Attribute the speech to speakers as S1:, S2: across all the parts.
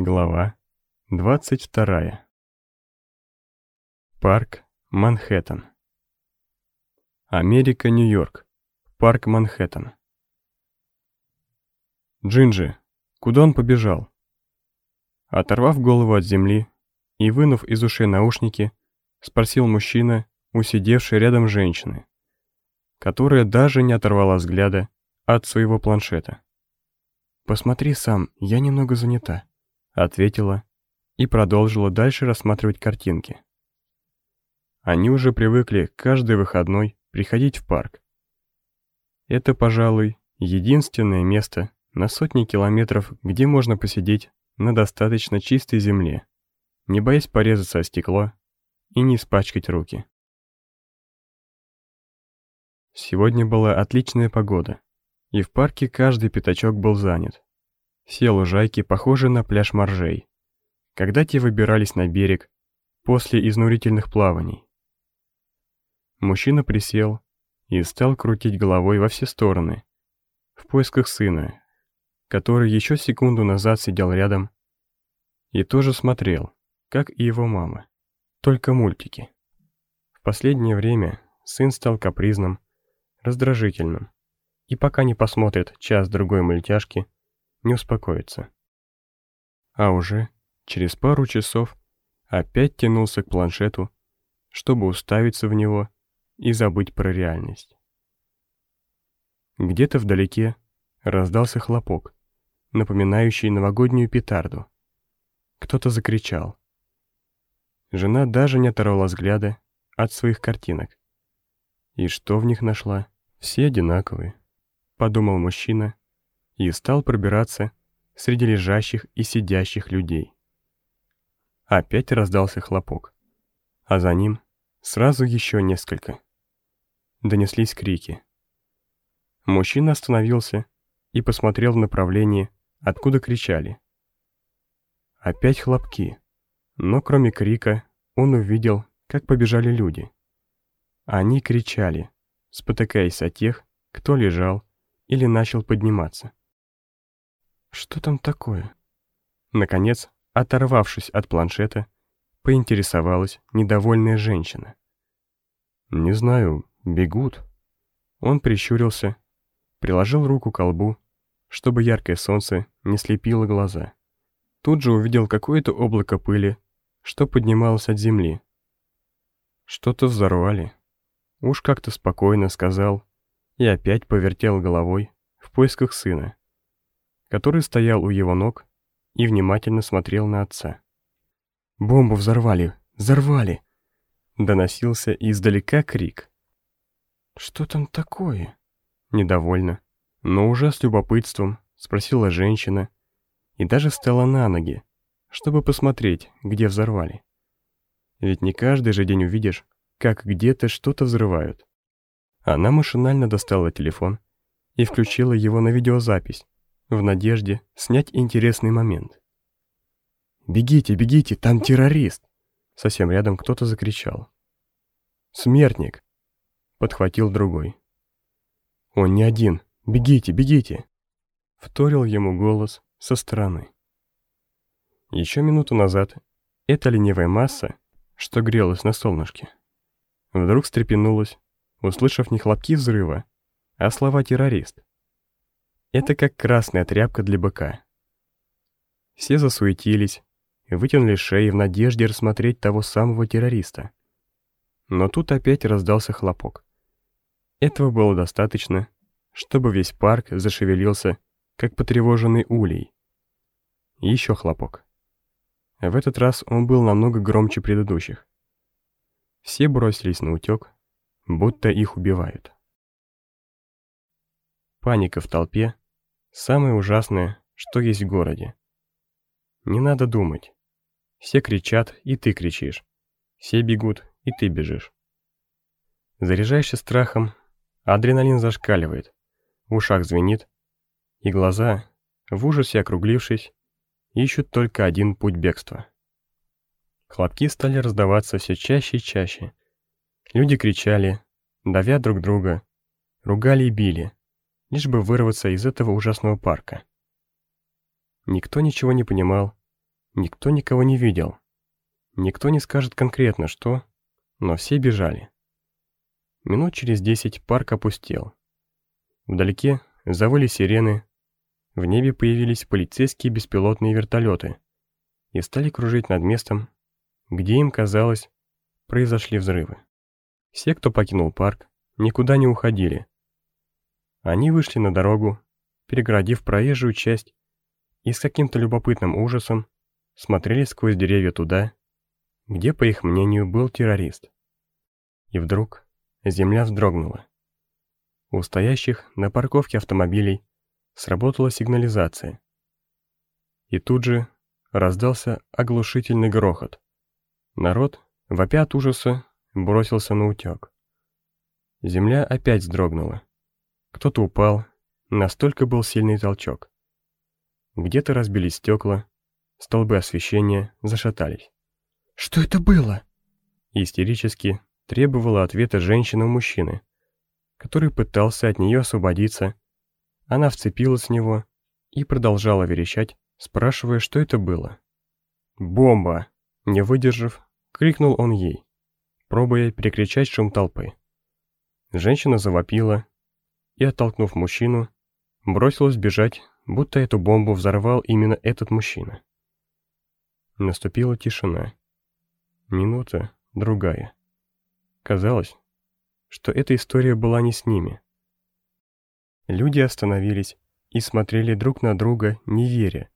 S1: Глава 22. Парк Манхэттен. Америка, Нью-Йорк. Парк Манхэттен. Джинджи, куда он побежал? Оторвав голову от земли и вынув из ушей наушники, спросил мужчина, у сидевшей рядом женщины, которая даже не оторвала взгляда от своего планшета. «Посмотри сам, я немного занята», — ответила и продолжила дальше рассматривать картинки. Они уже привыкли каждый выходной приходить в парк. Это, пожалуй, единственное место на сотни километров, где можно посидеть на достаточно чистой земле, не боясь порезаться о стекло и не испачкать руки. Сегодня была отличная погода, и в парке каждый пятачок был занят. Все лужайки похожи на пляж моржей, когда те выбирались на берег после изнурительных плаваний. Мужчина присел и стал крутить головой во все стороны, в поисках сына, который еще секунду назад сидел рядом и тоже смотрел, как и его мама, только мультики. В последнее время сын стал капризным, раздражительным, и пока не посмотрит час-другой мультяшки, не успокоится. А уже через пару часов опять тянулся к планшету, чтобы уставиться в него и забыть про реальность. Где-то вдалеке раздался хлопок, напоминающий новогоднюю петарду. Кто-то закричал. Жена даже не оторвала взгляда от своих картинок. И что в них нашла? Все одинаковые, подумал мужчина и стал пробираться среди лежащих и сидящих людей. Опять раздался хлопок, а за ним сразу еще несколько. Донеслись крики. Мужчина остановился и посмотрел в направлении, откуда кричали. Опять хлопки, но кроме крика он увидел, как побежали люди. Они кричали, спотыкаясь от тех, кто лежал или начал подниматься. Что там такое? Наконец, оторвавшись от планшета, поинтересовалась недовольная женщина. «Не знаю, бегут». Он прищурился, приложил руку к колбу, чтобы яркое солнце не слепило глаза. Тут же увидел какое-то облако пыли, что поднималось от земли. Что-то взорвали. Уж как-то спокойно сказал и опять повертел головой в поисках сына, который стоял у его ног и внимательно смотрел на отца. «Бомбу взорвали! Взорвали!» Доносился издалека крик. «Что там такое?» Недовольно, но уже с любопытством спросила женщина и даже встала на ноги, чтобы посмотреть, где взорвали. Ведь не каждый же день увидишь, как где-то что-то взрывают. Она машинально достала телефон и включила его на видеозапись, в надежде снять интересный момент. «Бегите, бегите, там террорист!» Совсем рядом кто-то закричал. «Смертник!» Подхватил другой. «Он не один! Бегите, бегите!» Вторил ему голос со стороны. Еще минуту назад эта ленивая масса, что грелась на солнышке, Вдруг встрепенулась, услышав не хлопки взрыва, а слова «террорист». Это как красная тряпка для быка. Все засуетились, вытянули шеи в надежде рассмотреть того самого террориста. Но тут опять раздался хлопок. Этого было достаточно, чтобы весь парк зашевелился, как потревоженный улей. еще хлопок. В этот раз он был намного громче предыдущих. Все бросились на утек, будто их убивают. Паника в толпе – самое ужасное, что есть в городе. Не надо думать. Все кричат, и ты кричишь. Все бегут, и ты бежишь. Заряжаешься страхом, адреналин зашкаливает, в ушах звенит, и глаза, в ужасе округлившись, ищут только один путь бегства. Хлопки стали раздаваться все чаще и чаще. Люди кричали, давя друг друга, ругали и били, лишь бы вырваться из этого ужасного парка. Никто ничего не понимал Никто никого не видел. Никто не скажет конкретно, что, но все бежали. Минут через десять парк опустел. Вдалеке завыли сирены, в небе появились полицейские беспилотные вертолеты и стали кружить над местом, где им казалось, произошли взрывы. Все, кто покинул парк, никуда не уходили. Они вышли на дорогу, перегородив проезжую часть, и с каким-то любопытным ужасом смотрели сквозь деревья туда, где, по их мнению, был террорист. И вдруг земля вздрогнула. У стоящих на парковке автомобилей сработала сигнализация. И тут же раздался оглушительный грохот. Народ, вопя от ужаса, бросился на утек. Земля опять вздрогнула. Кто-то упал, настолько был сильный толчок. Где-то разбились стекла, столбы освещения зашатались.
S2: «Что это было?»
S1: Истерически требовала ответа женщина у мужчины, который пытался от нее освободиться. Она вцепилась в него и продолжала верещать, спрашивая, что это было. «Бомба!» Не выдержав, крикнул он ей, пробуя перекричать шум толпы. Женщина завопила и, оттолкнув мужчину, бросилась бежать, будто эту бомбу взорвал именно этот мужчина. Наступила тишина. Минута, другая. Казалось, что эта история была не с ними. Люди остановились и смотрели друг на друга, не веря,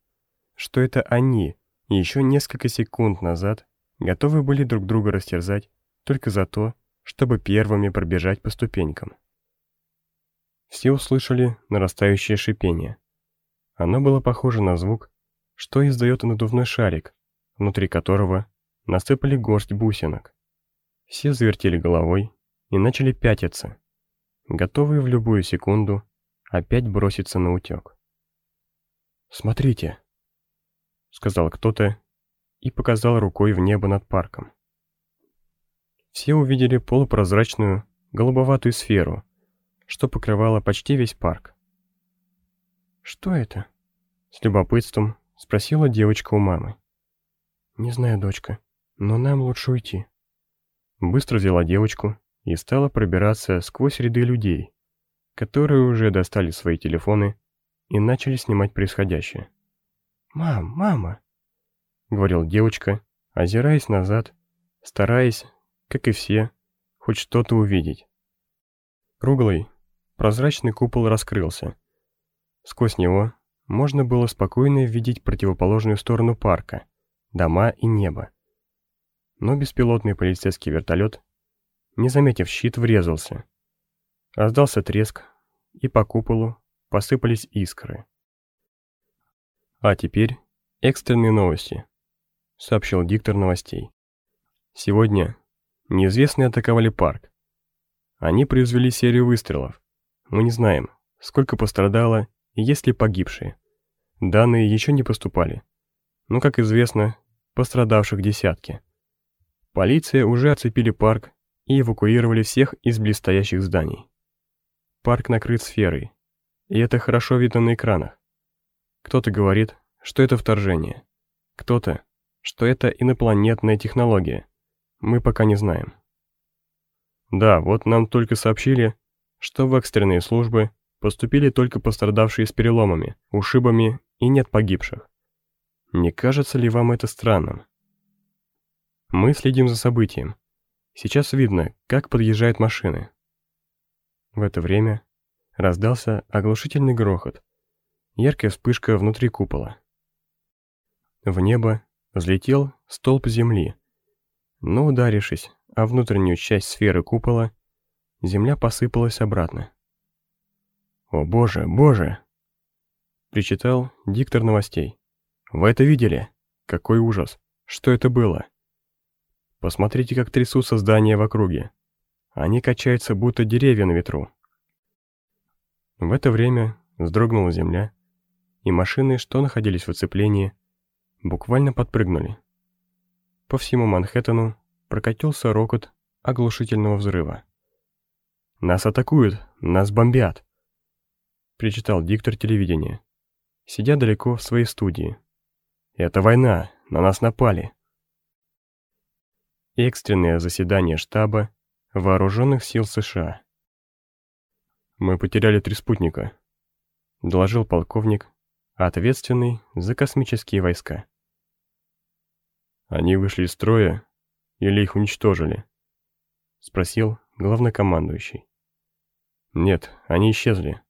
S1: что это они еще несколько секунд назад готовы были друг друга растерзать только за то, чтобы первыми пробежать по ступенькам. Все услышали нарастающее шипение. Оно было похоже на звук, что издает надувной шарик, внутри которого насыпали горсть бусинок. Все завертели головой и начали пятиться, готовые в любую секунду опять броситься на утек. «Смотрите», — сказал кто-то и показал рукой в небо над парком. Все увидели полупрозрачную, голубоватую сферу, что покрывало почти весь парк.
S2: «Что это?»
S1: — с любопытством спросила девочка у мамы.
S2: «Не знаю, дочка, но нам лучше уйти».
S1: Быстро взяла девочку и стала пробираться сквозь ряды людей, которые уже достали свои телефоны и начали снимать происходящее.
S2: «Мам, мама!»
S1: — говорил девочка, озираясь назад, стараясь, как и все, хоть что-то увидеть. Круглый, прозрачный купол раскрылся. Сквозь него можно было спокойно видеть противоположную сторону парка, дома и небо. Но беспилотный полицейский вертолет, не заметив щит, врезался. Раздался треск, и по куполу посыпались искры. А теперь экстренные новости, сообщил диктор новостей. Сегодня неизвестные атаковали парк. Они произвели серию выстрелов. Мы не знаем, сколько пострадало и есть ли погибшие. Данные еще не поступали. Но, как известно, пострадавших десятки. Полиция уже оцепили парк и эвакуировали всех из близстоящих зданий. Парк накрыт сферой, и это хорошо видно на экранах. Кто-то говорит, что это вторжение. Кто-то, что это инопланетная технология. Мы пока не знаем. Да, вот нам только сообщили, что в экстренные службы поступили только пострадавшие с переломами, ушибами и нет погибших. Не кажется ли вам это странным? Мы следим за событием. Сейчас видно, как подъезжают машины. В это время раздался оглушительный грохот, яркая вспышка внутри купола. В небо взлетел столб земли, но ударившись о внутреннюю часть сферы купола, земля посыпалась обратно. «О боже, боже!» — причитал диктор новостей. «Вы это видели? Какой ужас! Что это было?» Посмотрите, как трясутся здания в округе. Они качаются, будто деревья на ветру. В это время вздрогнула земля, и машины, что находились в оцеплении, буквально подпрыгнули. По всему Манхэттену прокатился рокот оглушительного взрыва. «Нас атакуют! Нас бомбят!» причитал диктор телевидения, сидя далеко в своей студии. «Это война! на нас напали. Экстренное заседание штаба Вооруженных сил США. Мы потеряли три спутника, доложил полковник, ответственный за космические войска. Они вышли из строя или их уничтожили? Спросил главнокомандующий. Нет, они исчезли.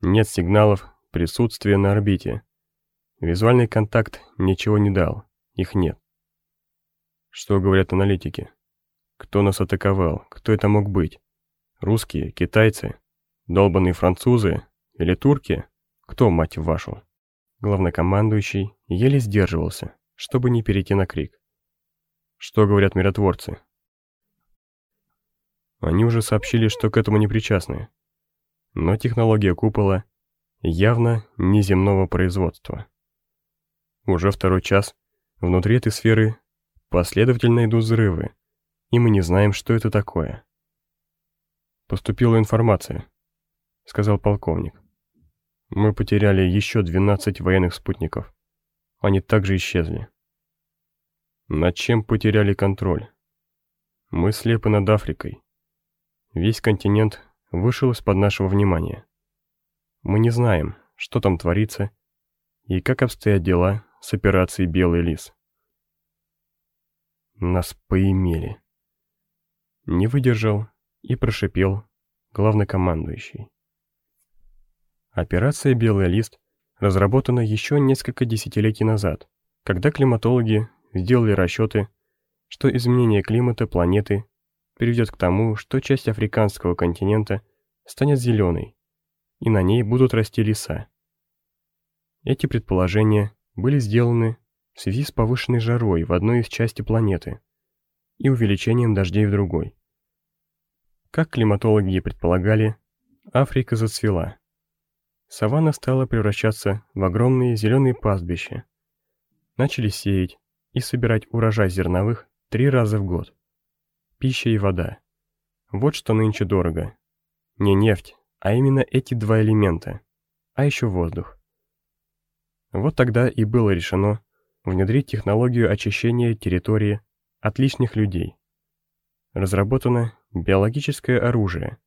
S1: Нет сигналов присутствия на орбите. Визуальный контакт ничего не дал, их нет. Что говорят аналитики? Кто нас атаковал? Кто это мог быть? Русские? Китайцы? Долбанные французы? Или турки? Кто, мать вашу? Главнокомандующий еле сдерживался, чтобы не перейти на крик. Что говорят миротворцы? Они уже сообщили, что к этому не причастны. Но технология купола явно неземного производства. Уже второй час внутри этой сферы последовательно идут взрывы, и мы не знаем, что это такое. «Поступила информация», — сказал полковник. «Мы потеряли еще 12 военных спутников. Они также исчезли. Над чем потеряли контроль? Мы слепы над Африкой. Весь континент вышел из-под нашего внимания. Мы не знаем, что там творится и как обстоят дела с операцией «Белый лис». Нас поимели не выдержал и прошипел главнокомандующий. Операция «Белый лист» разработана еще несколько десятилетий назад, когда климатологи сделали расчеты, что изменение климата планеты приведет к тому, что часть африканского континента станет зеленой, и на ней будут расти леса. Эти предположения были сделаны в связи с повышенной жарой в одной из частей планеты – и увеличением дождей в другой. Как климатологи предполагали, Африка зацвела. Саванна стала превращаться в огромные зеленые пастбища. Начали сеять и собирать урожай зерновых три раза в год. Пища и вода. Вот что нынче дорого. Не нефть, а именно эти два элемента, а еще воздух. Вот тогда и было решено внедрить технологию очищения территории от лишних людей. Разработано биологическое оружие,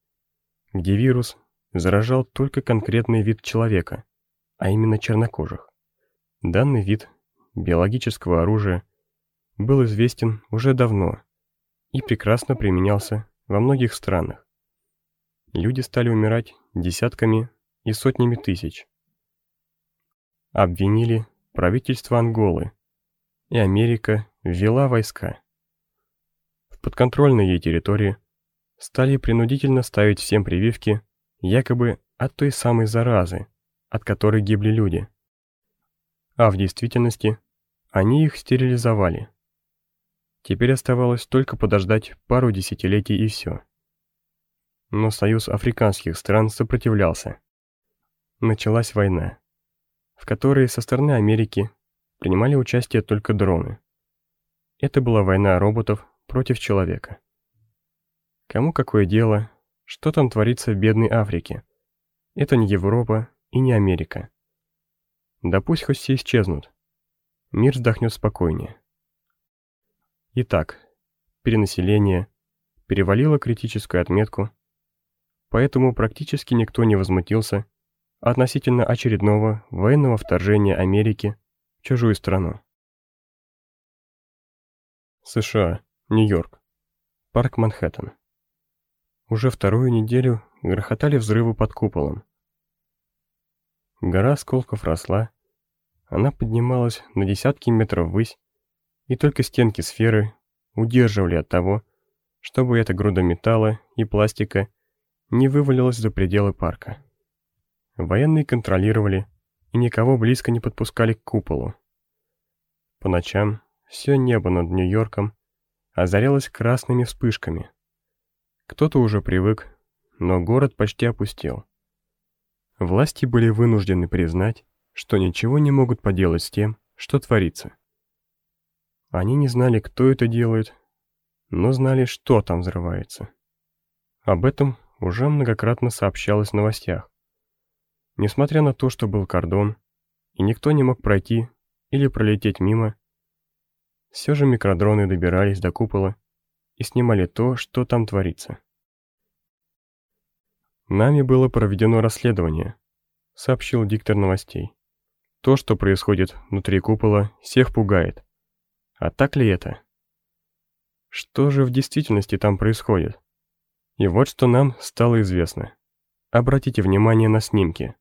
S1: где вирус заражал только конкретный вид человека, а именно чернокожих. Данный вид биологического оружия был известен уже давно и прекрасно применялся во многих странах. Люди стали умирать десятками и сотнями тысяч. Обвинили правительство Анголы, и Америка ввела войска подконтрольной ей территории, стали принудительно ставить всем прививки якобы от той самой заразы, от которой гибли люди. А в действительности они их стерилизовали. Теперь оставалось только подождать пару десятилетий и все. Но союз африканских стран сопротивлялся. Началась война, в которой со стороны Америки принимали участие только дроны. Это была война роботов против человека. Кому какое дело, что там творится в бедной Африке? Это не Европа и не Америка. Да пусть хоть все исчезнут. Мир вздохнет спокойнее. Итак, перенаселение перевалило критическую отметку, поэтому практически никто не возмутился относительно очередного военного вторжения Америки в чужую страну. США Нью-Йорк. Парк Манхэттен. Уже вторую неделю грохотали взрывы под куполом. Гора осколков росла, она поднималась на десятки метров ввысь, и только стенки сферы удерживали от того, чтобы эта груда металла и пластика не вывалилась за пределы парка. Военные контролировали и никого близко не подпускали к куполу. По ночам все небо над Нью-Йорком озарялась красными вспышками. Кто-то уже привык, но город почти опустел. Власти были вынуждены признать, что ничего не могут поделать с тем, что творится. Они не знали, кто это делает, но знали, что там взрывается. Об этом уже многократно сообщалось в новостях. Несмотря на то, что был кордон, и никто не мог пройти или пролететь мимо, все же микродроны добирались до купола и снимали то, что там творится. «Нами было проведено расследование», — сообщил диктор новостей. «То, что происходит внутри купола, всех пугает. А так ли это? Что же в действительности там происходит? И вот что нам стало известно. Обратите внимание на снимки.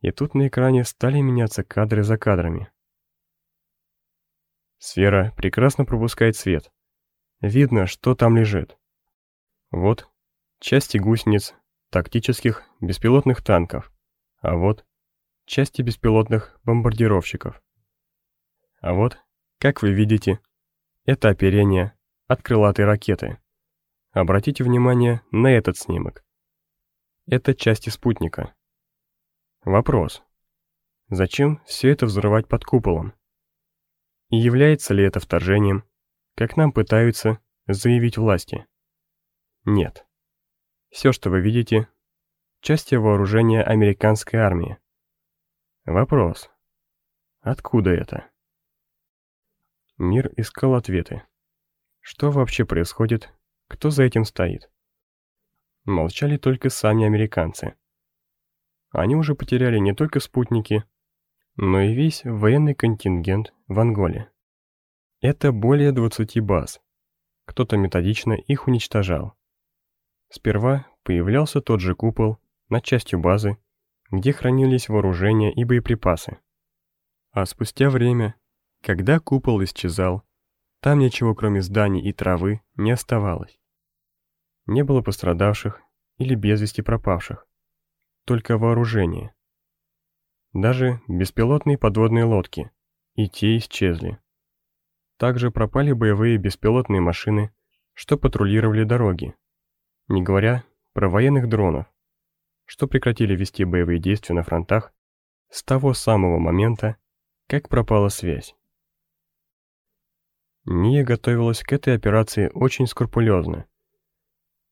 S1: И тут на экране стали меняться кадры за кадрами. Сфера прекрасно пропускает свет. Видно, что там лежит. Вот части гусениц тактических беспилотных танков, а вот части беспилотных бомбардировщиков. А вот, как вы видите, это оперение от крылатой ракеты. Обратите внимание на этот снимок. Это части спутника. Вопрос. Зачем все это взрывать под куполом? И является ли это вторжением, как нам пытаются заявить власти? Нет. Все, что вы видите, части вооружения американской армии. Вопрос. Откуда это? Мир искал ответы. Что вообще происходит? Кто за этим стоит? Молчали только сами американцы. Они уже потеряли не только спутники, но и весь военный контингент в Анголе. Это более 20 баз. Кто-то методично их уничтожал. Сперва появлялся тот же купол над частью базы, где хранились вооружения и боеприпасы. А спустя время, когда купол исчезал, там ничего кроме зданий и травы не оставалось. Не было пострадавших или без вести пропавших. Только вооружение. Даже беспилотные подводные лодки, и те исчезли. Также пропали боевые беспилотные машины, что патрулировали дороги. Не говоря про военных дронов, что прекратили вести боевые действия на фронтах с того самого момента, как пропала связь. Ния готовилась к этой операции очень скрупулезно,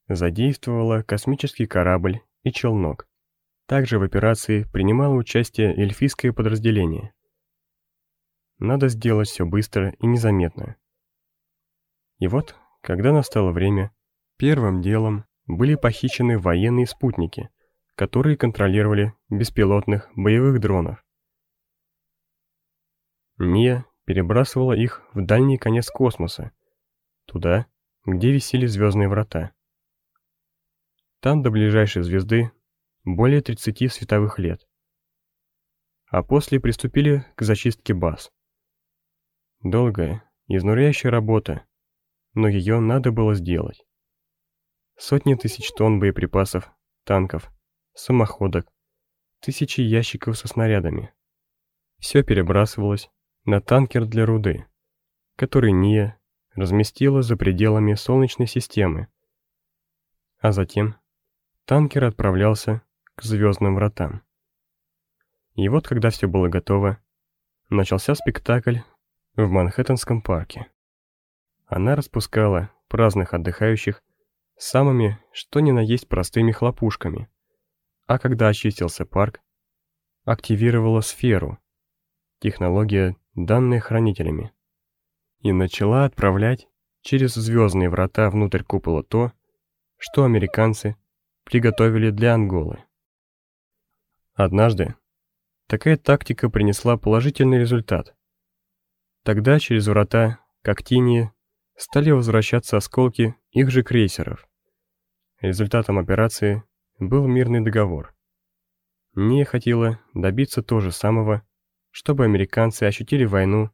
S1: задействовала космический корабль и челнок. Также в операции принимало участие эльфийское подразделение. Надо сделать все быстро и незаметно. И вот, когда настало время, первым делом были похищены военные спутники, которые контролировали беспилотных боевых дронов. Ния перебрасывала их в дальний конец космоса, туда, где висели звездные врата. Там до ближайшей звезды более 30 световых лет. А после приступили к зачистке баз. Долгая, изнуряющая работа, но ее надо было сделать. Сотни тысяч тонн боеприпасов, танков, самоходок, тысячи ящиков со снарядами. Все перебрасывалось на танкер для руды, который НИА разместила за пределами Солнечной системы, а затем танкер отправлялся к звездным вратам. И вот, когда все было готово, начался спектакль в Манхэттенском парке. Она распускала праздных отдыхающих самыми, что ни на есть простыми хлопушками, а когда очистился парк, активировала сферу, технология, данная хранителями, и начала отправлять через звездные врата внутрь купола то, что американцы приготовили для Анголы. Однажды такая тактика принесла положительный результат. Тогда через врата, как тени, стали возвращаться осколки их же крейсеров. Результатом операции был мирный договор. Не хотела добиться то же самого, чтобы американцы ощутили войну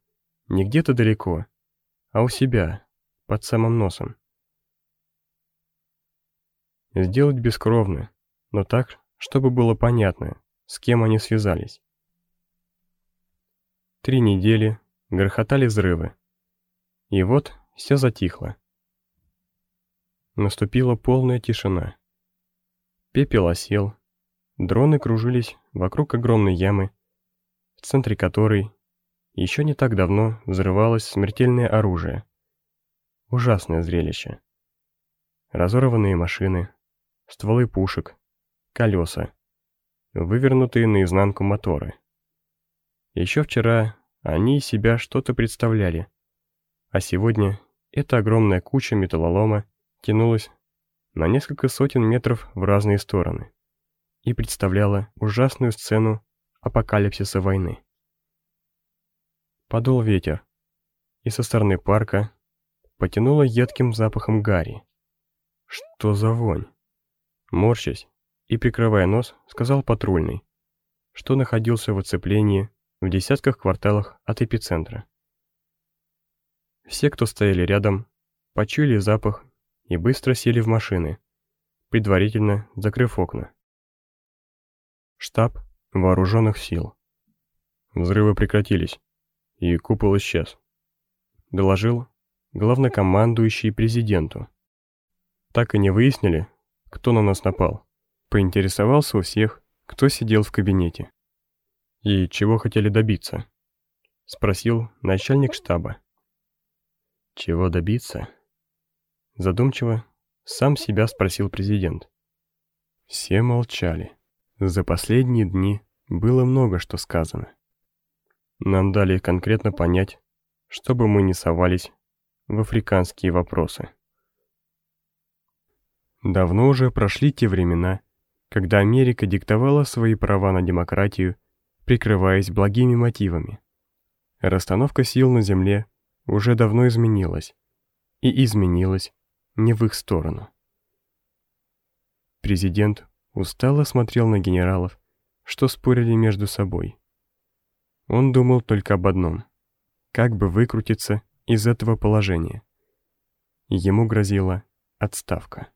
S1: не где-то далеко, а у себя, под самым носом сделать бескровно, но так, чтобы было понятно, с кем они связались. Три недели грохотали взрывы. И вот все затихло. Наступила полная тишина. Пепел осел, дроны кружились вокруг огромной ямы, в центре которой еще не так давно взрывалось смертельное оружие. Ужасное зрелище. Разорванные машины, стволы пушек, колеса, вывернутые наизнанку моторы. Еще вчера они из себя что-то представляли, А сегодня эта огромная куча металлолома тянулась на несколько сотен метров в разные стороны и представляла ужасную сцену апокалипсиса войны. Подул ветер, и со стороны парка потянуло едким запахом гари. Что за вонь? Морщась и прикрывая нос, сказал патрульный, что находился в оцеплении в десятках кварталах от эпицентра. Все, кто стояли рядом, почуяли запах и быстро сели в машины, предварительно закрыв окна. Штаб вооруженных сил. Взрывы прекратились, и купол исчез. Доложил главнокомандующий президенту. Так и не выяснили, кто на нас напал. Поинтересовался у всех, кто сидел в кабинете. И чего хотели добиться? Спросил начальник штаба. Чего добиться? Задумчиво сам себя спросил президент. Все молчали. За последние дни было много что сказано. Нам дали конкретно понять, чтобы мы не совались в африканские вопросы. Давно уже прошли те времена, когда Америка диктовала свои права на демократию, прикрываясь благими мотивами. Расстановка сил на Земле уже давно изменилась, и изменилась не в их сторону. Президент устало смотрел на генералов, что спорили между собой. Он думал только об одном — как бы выкрутиться из этого положения. Ему грозила отставка.